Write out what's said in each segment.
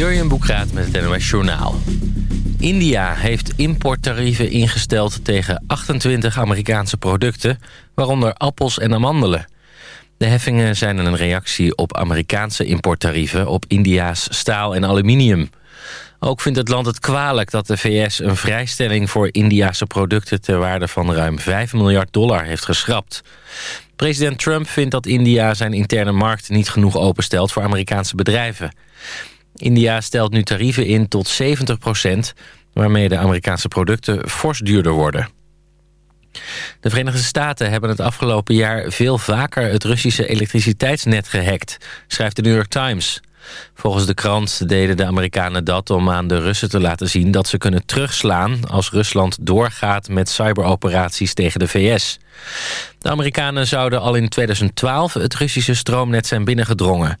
Jurjen Boekraat met het NOS Journaal. India heeft importtarieven ingesteld tegen 28 Amerikaanse producten... waaronder appels en amandelen. De heffingen zijn een reactie op Amerikaanse importtarieven... op India's staal en aluminium. Ook vindt het land het kwalijk dat de VS een vrijstelling... voor Indiase producten ter waarde van ruim 5 miljard dollar heeft geschrapt. President Trump vindt dat India zijn interne markt niet genoeg openstelt voor Amerikaanse bedrijven. India stelt nu tarieven in tot 70 procent... waarmee de Amerikaanse producten fors duurder worden. De Verenigde Staten hebben het afgelopen jaar veel vaker... het Russische elektriciteitsnet gehackt, schrijft de New York Times. Volgens de krant deden de Amerikanen dat om aan de Russen te laten zien... dat ze kunnen terugslaan als Rusland doorgaat met cyberoperaties tegen de VS. De Amerikanen zouden al in 2012 het Russische stroomnet zijn binnengedrongen.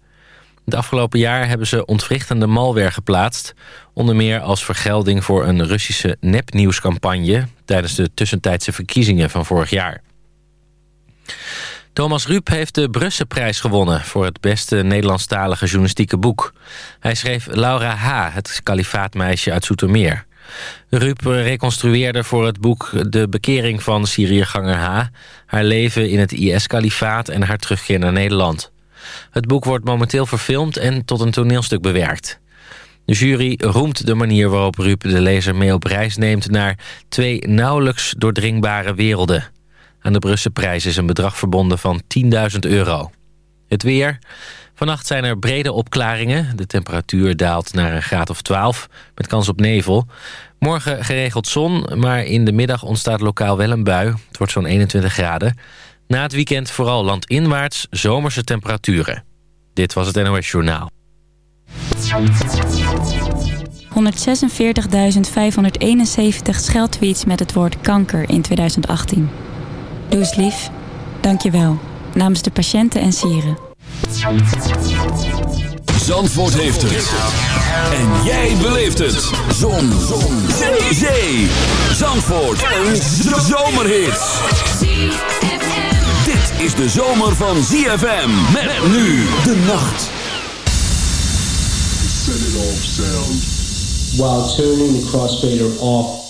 Het afgelopen jaar hebben ze ontwrichtende malware geplaatst... onder meer als vergelding voor een Russische nepnieuwscampagne... tijdens de tussentijdse verkiezingen van vorig jaar. Thomas Ruip heeft de Brusselprijs gewonnen... voor het beste Nederlandstalige journalistieke boek. Hij schreef Laura H., het kalifaatmeisje uit Soetermeer. Ruip reconstrueerde voor het boek de bekering van Syriëganger H... haar leven in het IS-kalifaat en haar terugkeer naar Nederland. Het boek wordt momenteel verfilmd en tot een toneelstuk bewerkt. De jury roemt de manier waarop Rup de lezer mee op reis neemt... naar twee nauwelijks doordringbare werelden. Aan de Brusselprijs is een bedrag verbonden van 10.000 euro. Het weer. Vannacht zijn er brede opklaringen. De temperatuur daalt naar een graad of 12, met kans op nevel. Morgen geregeld zon, maar in de middag ontstaat lokaal wel een bui. Het wordt zo'n 21 graden. Na het weekend vooral landinwaarts zomerse temperaturen. Dit was het NOS Journaal. 146.571 scheldtweets met het woord kanker in 2018. Doe eens lief. Dank je wel. Namens de patiënten en sieren. Zandvoort heeft het. En jij beleeft het. Zon. Zon. Zee. Zee. Zandvoort. Een zomerhit is de zomer van ZFM. Met, nu de nacht. Set it off sound. While turning the crossfader off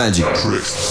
Magic Tricks.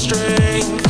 strength